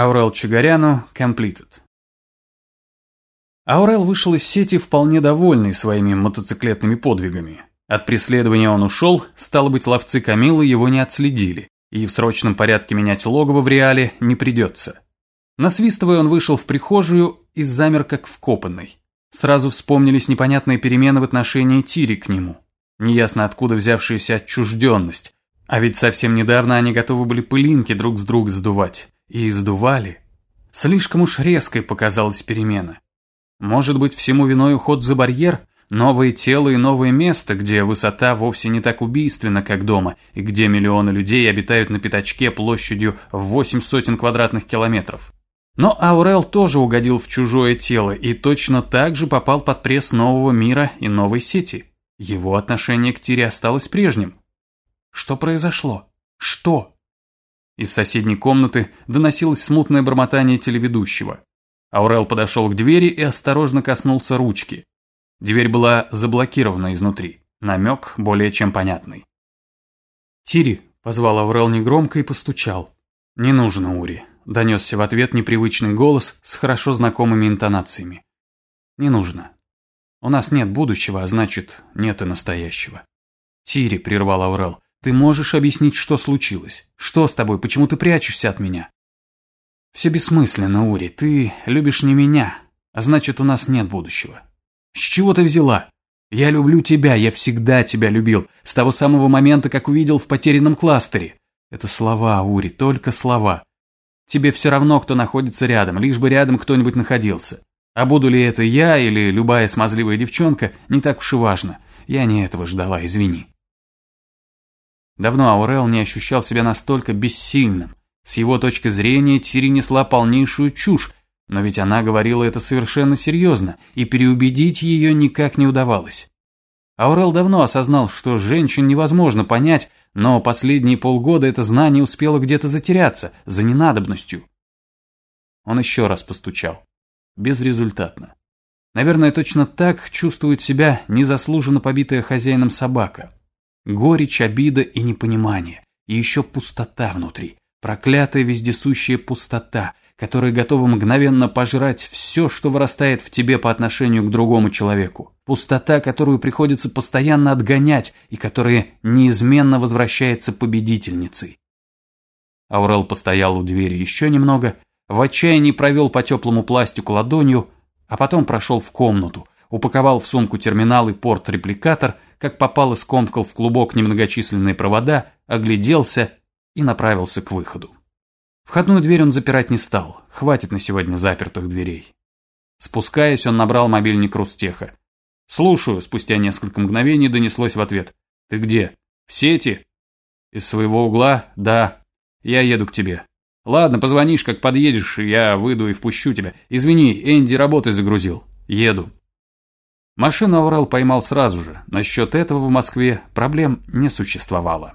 Аурел Чигаряну Completed. Аурел вышел из сети вполне довольный своими мотоциклетными подвигами. От преследования он ушел, стало быть, ловцы Камилы его не отследили, и в срочном порядке менять логово в реале не придется. Насвистывая, он вышел в прихожую и замер как вкопанный. Сразу вспомнились непонятные перемены в отношении Тири к нему. Неясно откуда взявшаяся отчужденность. А ведь совсем недавно они готовы были пылинки друг с друга сдувать. И сдували. Слишком уж резкой показалась перемена. Может быть, всему виной уход за барьер? Новое тело и новое место, где высота вовсе не так убийственна, как дома, и где миллионы людей обитают на пятачке площадью в восемь сотен квадратных километров. Но Аурел тоже угодил в чужое тело и точно так же попал под пресс нового мира и новой сети. Его отношение к Тире осталось прежним. Что произошло? Что? Из соседней комнаты доносилось смутное бормотание телеведущего. Аурел подошел к двери и осторожно коснулся ручки. Дверь была заблокирована изнутри. Намек более чем понятный. «Тири», — позвал Аурел негромко и постучал. «Не нужно, Ури», Донесся в ответ непривычный голос с хорошо знакомыми интонациями. «Не нужно. У нас нет будущего, а значит, нет и настоящего». «Тири», — прервал Аурел, — «ты можешь объяснить, что случилось? Что с тобой? Почему ты прячешься от меня?» «Все бессмысленно, Ури. Ты любишь не меня, а значит, у нас нет будущего». «С чего ты взяла?» «Я люблю тебя, я всегда тебя любил, с того самого момента, как увидел в потерянном кластере». Это слова, Ури, только слова. Тебе все равно, кто находится рядом, лишь бы рядом кто-нибудь находился. А буду ли это я или любая смазливая девчонка, не так уж и важно. Я не этого ждала, извини. Давно Аурел не ощущал себя настолько бессильным. С его точки зрения Тири несла полнейшую чушь, но ведь она говорила это совершенно серьезно, и переубедить ее никак не удавалось. Аурел давно осознал, что женщин невозможно понять, но последние полгода это знание успело где-то затеряться, за ненадобностью. Он еще раз постучал. Безрезультатно. Наверное, точно так чувствует себя незаслуженно побитая хозяином собака. Горечь, обида и непонимание. И еще пустота внутри. Проклятая вездесущая пустота, которая готова мгновенно пожрать все, что вырастает в тебе по отношению к другому человеку. Пустота, которую приходится постоянно отгонять и которая неизменно возвращается победительницей. Аурел постоял у двери еще немного, в отчаянии провел по теплому пластику ладонью, а потом прошел в комнату, упаковал в сумку терминал и порт-репликатор, как попало скомкал в клубок немногочисленные провода, огляделся и направился к выходу. Входную дверь он запирать не стал, хватит на сегодня запертых дверей. Спускаясь, он набрал мобильник Рустеха. «Слушаю», спустя несколько мгновений донеслось в ответ. «Ты где? В сети?» «Из своего угла? Да. Я еду к тебе». «Ладно, позвонишь, как подъедешь, я выйду и впущу тебя. Извини, Энди работой загрузил. Еду». Машину Аурел поймал сразу же. Насчет этого в Москве проблем не существовало.